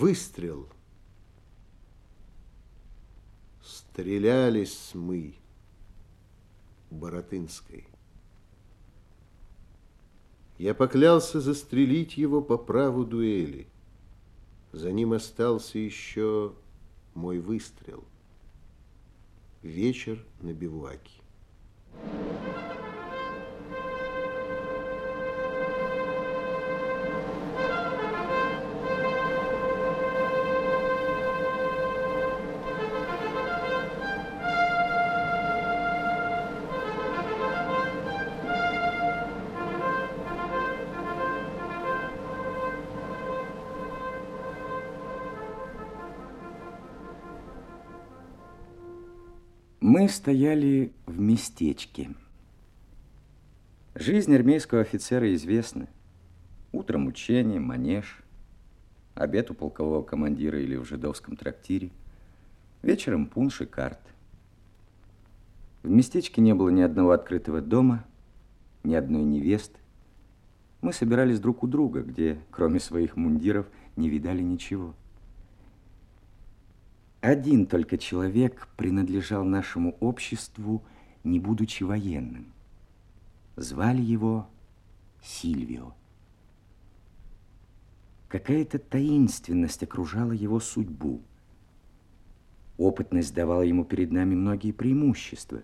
Выстрел. Стрелялись мы Боротынской. Я поклялся застрелить его по праву дуэли. За ним остался еще мой выстрел. Вечер на бивуаке. Мы стояли в местечке. Жизнь армейского офицера известна. Утром учение, манеж, обед у полкового командира или в жидовском трактире, вечером пунш и карты. В местечке не было ни одного открытого дома, ни одной невесты. Мы собирались друг у друга, где, кроме своих мундиров, не видали ничего. Один только человек принадлежал нашему обществу, не будучи военным. Звали его Сильвио. Какая-то таинственность окружала его судьбу. Опытность давала ему перед нами многие преимущества.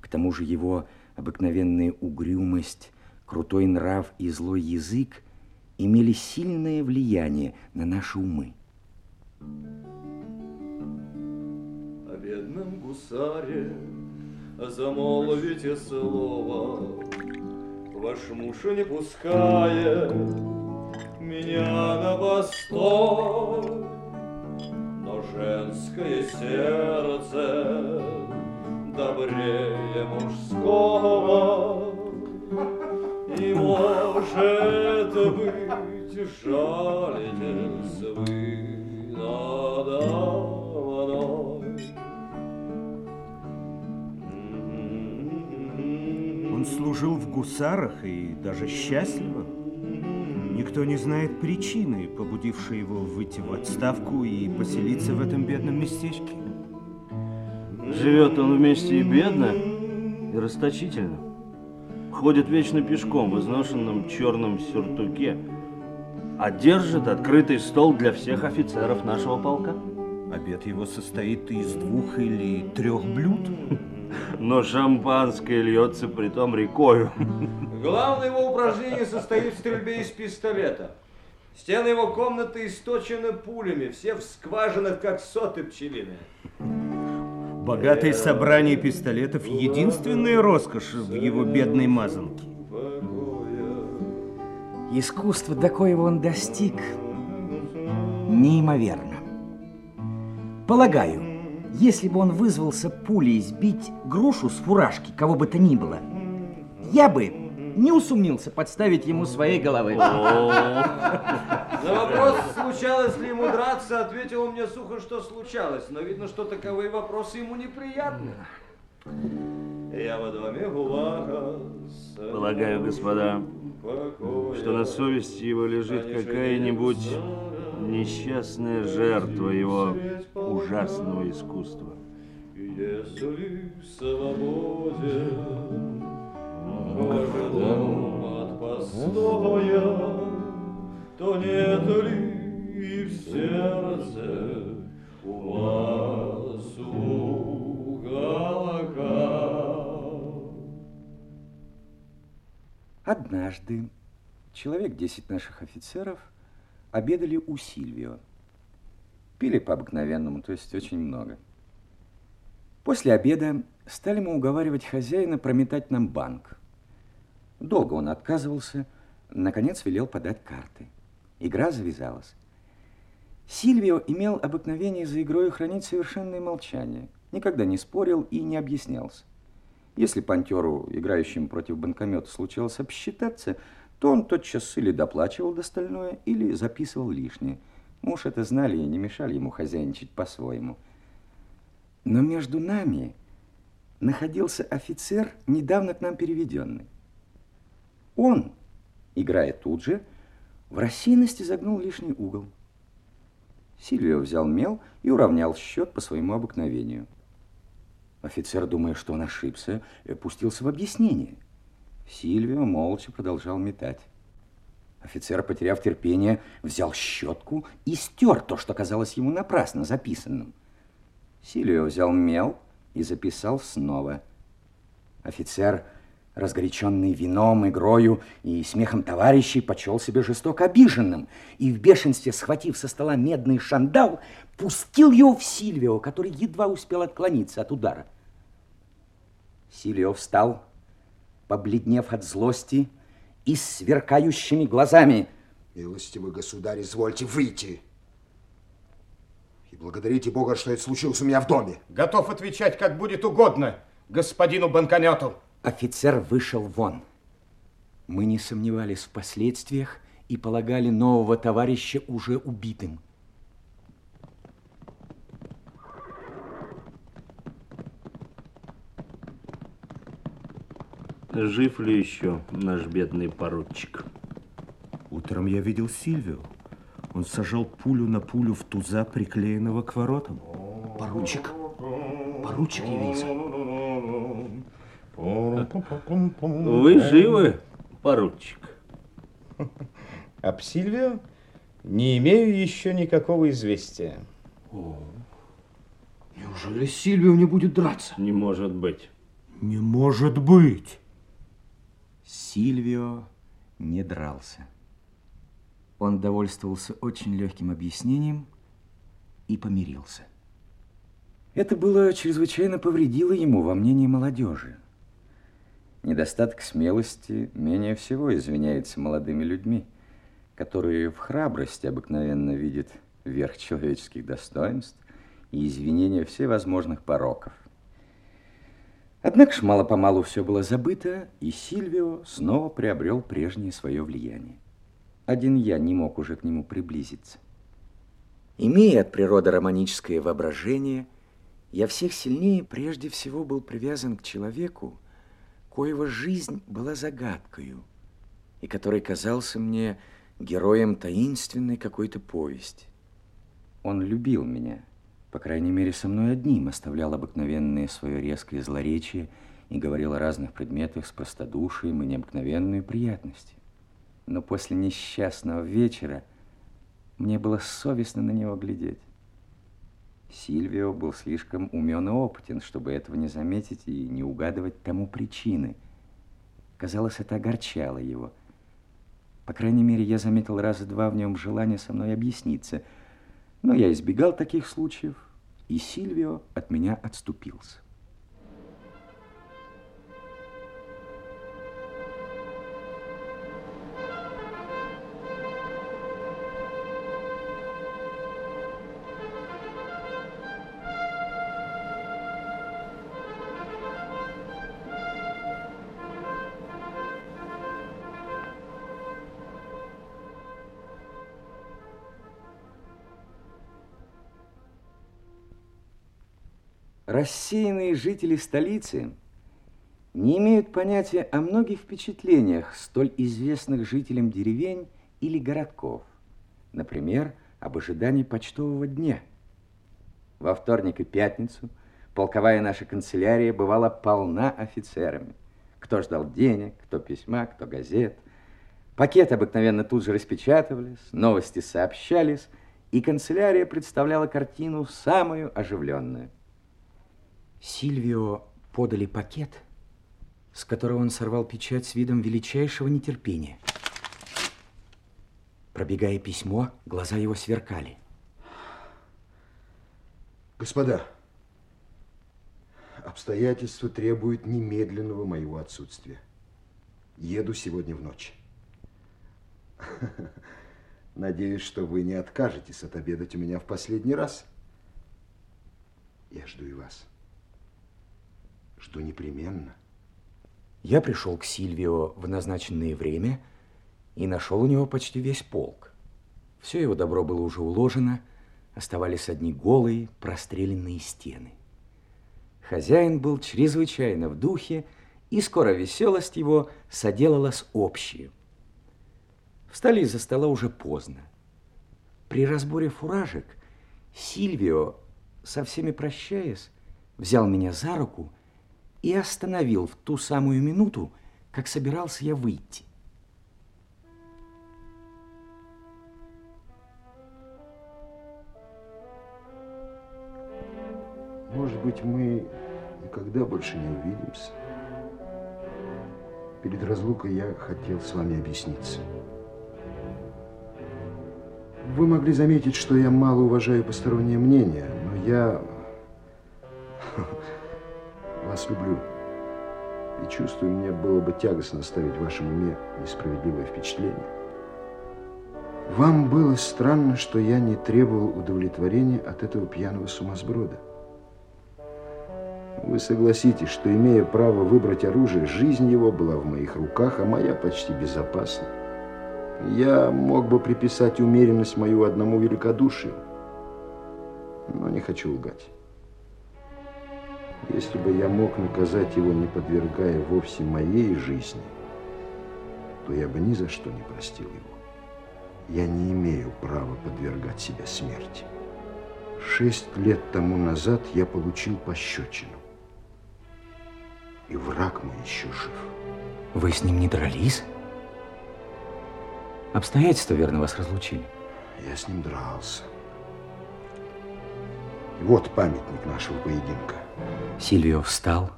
К тому же его обыкновенная угрюмость, крутой нрав и злой язык имели сильное влияние на наши умы. Бедном гусаре Замолвите слово. Ваш муж не пускает Меня на постой Но женское сердце Добрее мужского. И может быть жалитесь служил в гусарах и даже счастливо. Никто не знает причины, побудившей его выйти в отставку и поселиться в этом бедном местечке. Живет он вместе и бедно, и расточительно. Ходит вечно пешком в изношенном черном сюртуке, а держит открытый стол для всех офицеров нашего полка. Обед его состоит из двух или трех блюд но шампанское льется притом рекою. Главное его упражнение состоит в стрельбе из пистолета. Стены его комнаты источены пулями, все в скважинах, как соты пчелиные. Богатое собрание пистолетов – единственная роскошь в его бедной мазанке. Искусство, до коего он достиг, неимоверно. Полагаю, если бы он вызвался пулей сбить грушу с фуражки, кого бы то ни было, я бы не усомнился подставить ему своей головы. На вопрос, случалось ли ему драться, ответил он мне сухо, что случалось. Но видно, что таковые вопросы ему неприятны. Я во доме Гулага. Полагаю, господа, что на совести его лежит какая-нибудь несчастная жертва его ужасного искусства. Если свободен, ожидал от постоя, то нет ли и в сердце у вас уголка? Однажды человек десять наших офицеров – обедали у Сильвио. Пили по-обыкновенному, то есть очень много. После обеда стали мы уговаривать хозяина прометать нам банк. Долго он отказывался, наконец велел подать карты. Игра завязалась. Сильвио имел обыкновение за игрой хранить совершенное молчание, никогда не спорил и не объяснялся. Если пантеру, играющему против банкомета, случалось обсчитаться – то он тотчас или доплачивал достальное, или записывал лишнее. Муж это знали и не мешали ему хозяйничать по-своему. Но между нами находился офицер, недавно к нам переведенный. Он, играя тут же, в рассеянности загнул лишний угол. Сильвио взял мел и уравнял счет по своему обыкновению. Офицер, думая, что он ошибся, пустился в объяснение. Сильвио молча продолжал метать. Офицер, потеряв терпение, взял щетку и стер то, что казалось ему напрасно записанным. Сильвио взял мел и записал снова. Офицер, разгоряченный вином, игрою и смехом товарищей, почел себя жестоко обиженным и в бешенстве, схватив со стола медный шандал, пустил его в Сильвио, который едва успел отклониться от удара. Сильвио встал, побледнев от злости, и с сверкающими глазами. Милостивый государь, извольте выйти. И благодарите Бога, что это случилось у меня в доме. Готов отвечать, как будет угодно господину банкомету. Офицер вышел вон. Мы не сомневались в последствиях и полагали нового товарища уже убитым. Жив ли еще наш бедный поручик? Утром я видел Сильвию. Он сажал пулю на пулю в туза, приклеенного к воротам. Поручик, поручик явился. Вы живы, поручик? Об Сильвио не имею еще никакого известия. Неужели Сильвио не будет драться? Не может быть. Не может быть! Сильвио не дрался. Он довольствовался очень легким объяснением и помирился. Это было чрезвычайно повредило ему во мнении молодежи. Недостаток смелости менее всего извиняется молодыми людьми, которые в храбрости обыкновенно видят верх человеческих достоинств и извинения всевозможных пороков. Однако ж мало-помалу все было забыто, и Сильвио снова приобрел прежнее свое влияние. Один я не мог уже к нему приблизиться. Имея от природы романическое воображение, я всех сильнее прежде всего был привязан к человеку, коего жизнь была загадкою, и который казался мне героем таинственной какой-то повести. Он любил меня – по крайней мере, со мной одним оставлял обыкновенное свое резкое злоречие и говорил о разных предметах с простодушием и необыкновенной приятностью. Но после несчастного вечера мне было совестно на него глядеть. Сильвио был слишком умен и опытен, чтобы этого не заметить и не угадывать тому причины. Казалось, это огорчало его. По крайней мере, я заметил раза два в нем желание со мной объясниться – но я избегал таких случаев, и Сильвио от меня отступился. Рассеянные жители столицы не имеют понятия о многих впечатлениях, столь известных жителям деревень или городков. Например, об ожидании почтового дня. Во вторник и пятницу полковая наша канцелярия бывала полна офицерами. Кто ждал денег, кто письма, кто газет. Пакеты обыкновенно тут же распечатывались, новости сообщались, и канцелярия представляла картину самую оживленную. Сильвио подали пакет, с которого он сорвал печать с видом величайшего нетерпения. Пробегая письмо, глаза его сверкали. Господа, обстоятельства требуют немедленного моего отсутствия. Еду сегодня в ночь. Надеюсь, что вы не откажетесь отобедать у меня в последний раз. Я жду и вас что непременно. Я пришел к Сильвио в назначенное время и нашел у него почти весь полк. Все его добро было уже уложено, оставались одни голые, простреленные стены. Хозяин был чрезвычайно в духе, и скоро веселость его соделалась общей. Встали из-за стола уже поздно. При разборе фуражек Сильвио, со всеми прощаясь, взял меня за руку и остановил в ту самую минуту, как собирался я выйти. Может быть, мы никогда больше не увидимся. Перед разлукой я хотел с вами объясниться. Вы могли заметить, что я мало уважаю постороннее мнение, но я люблю. И чувствую, мне было бы тягостно оставить в вашем уме несправедливое впечатление. Вам было странно, что я не требовал удовлетворения от этого пьяного сумасброда. Вы согласитесь, что, имея право выбрать оружие, жизнь его была в моих руках, а моя почти безопасна. Я мог бы приписать умеренность мою одному великодушию, но не хочу лгать. Если бы я мог наказать его, не подвергая вовсе моей жизни, то я бы ни за что не простил его. Я не имею права подвергать себя смерти. Шесть лет тому назад я получил пощечину. И враг мой еще жив. Вы с ним не дрались? Обстоятельства, верно, вас разлучили? Я с ним дрался. Вот памятник нашего поединка. Сильвио встал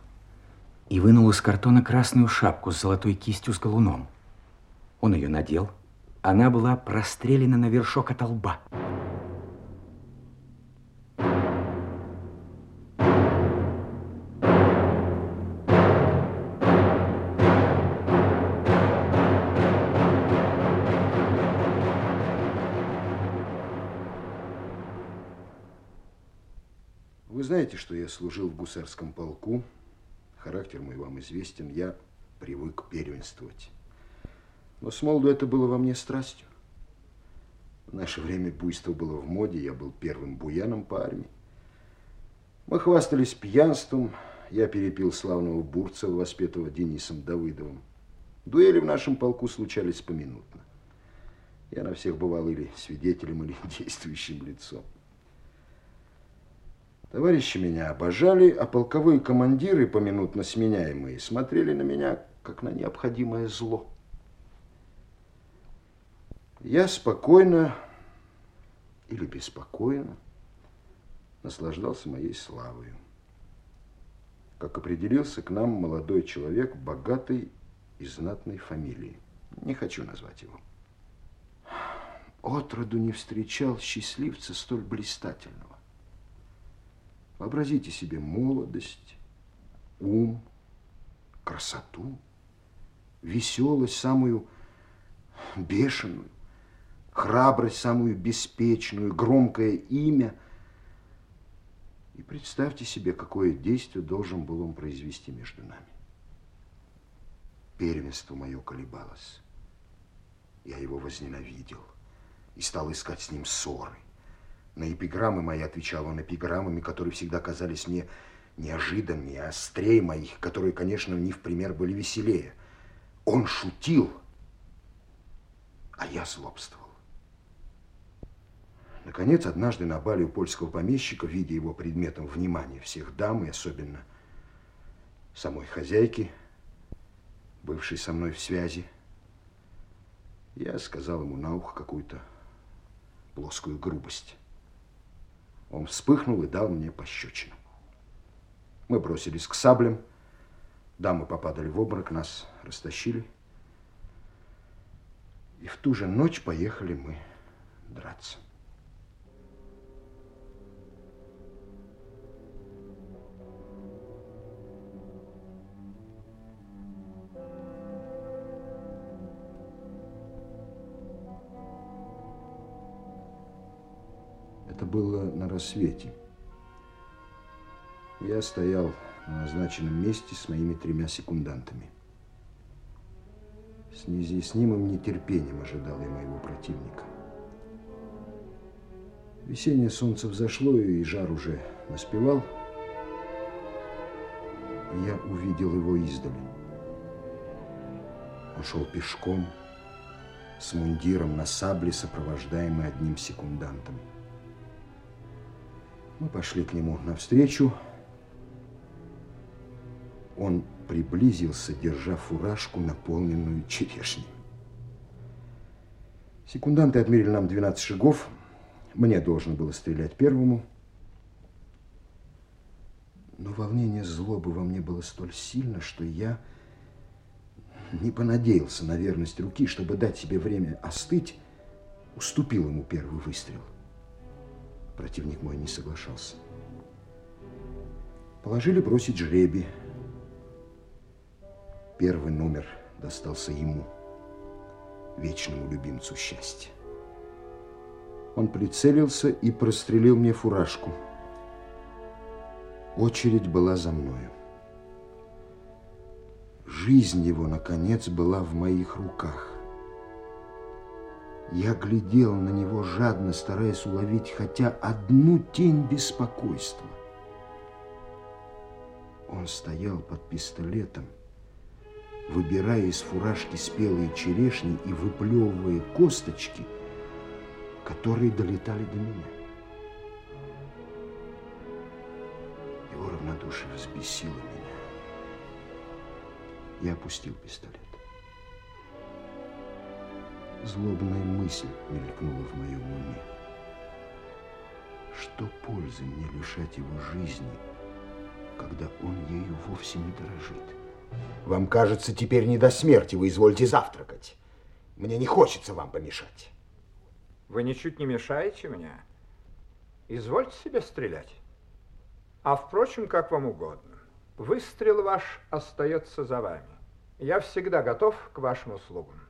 и вынул из картона красную шапку с золотой кистью с галуном. Он ее надел. Она была прострелена на вершок от лба. Служил в гусарском полку. Характер мой вам известен. Я привык первенствовать. Но с молоду это было во мне страстью. В наше время буйство было в моде. Я был первым буяном по армии. Мы хвастались пьянством. Я перепил славного Бурцева, воспетого Денисом Давыдовым. Дуэли в нашем полку случались поминутно. Я на всех бывал или свидетелем, или действующим лицом. Товарищи меня обожали, а полковые командиры, поминутно сменяемые, смотрели на меня, как на необходимое зло. Я спокойно или беспокойно наслаждался моей славой. Как определился к нам молодой человек богатой и знатной фамилии. Не хочу назвать его. Отроду не встречал счастливца столь блистательного. Вообразите себе молодость, ум, красоту, веселость самую бешеную, храбрость самую беспечную, громкое имя. И представьте себе, какое действие должен был он произвести между нами. Первенство мое колебалось. Я его возненавидел и стал искать с ним ссоры. На эпиграммы мои отвечал он эпиграммами, которые всегда казались мне неожиданнее, острее моих, которые, конечно, не в пример были веселее. Он шутил, а я злобствовал. Наконец, однажды на бале у польского помещика, видя его предметом внимания всех дам, и особенно самой хозяйки, бывшей со мной в связи, я сказал ему на ухо какую-то плоскую грубость. Он вспыхнул и дал мне пощечину. Мы бросились к саблям. Дамы попадали в обморок, нас растащили. И в ту же ночь поехали мы драться. Было на рассвете. Я стоял на назначенном месте с моими тремя секундантами. С неизъяснимым нетерпением ожидал я моего противника. Весеннее солнце взошло, и жар уже наспевал. Я увидел его издали. Он шел пешком, с мундиром на сабле, сопровождаемый одним секундантом. Мы пошли к нему навстречу. Он приблизился, держа фуражку, наполненную черешней. Секунданты отмерили нам 12 шагов. Мне должно было стрелять первому. Но волнение злобы во мне было столь сильно, что я не понадеялся на верность руки, чтобы дать себе время остыть, уступил ему первый выстрел. Противник мой не соглашался. Положили бросить жребий. Первый номер достался ему, вечному любимцу счастья. Он прицелился и прострелил мне фуражку. Очередь была за мною. Жизнь его, наконец, была в моих руках. Я глядел на него жадно, стараясь уловить хотя одну тень беспокойства. Он стоял под пистолетом, выбирая из фуражки спелые черешни и выплевывая косточки, которые долетали до меня. Его равнодушие взбесило меня. Я опустил пистолет. Злобная мысль мелькнула в моем уме. Что пользы мне лишать его жизни, когда он ею вовсе не дорожит? Вам кажется, теперь не до смерти, вы извольте завтракать. Мне не хочется вам помешать. Вы ничуть не мешаете мне. Извольте себе стрелять. А впрочем, как вам угодно. Выстрел ваш остается за вами. Я всегда готов к вашим услугам.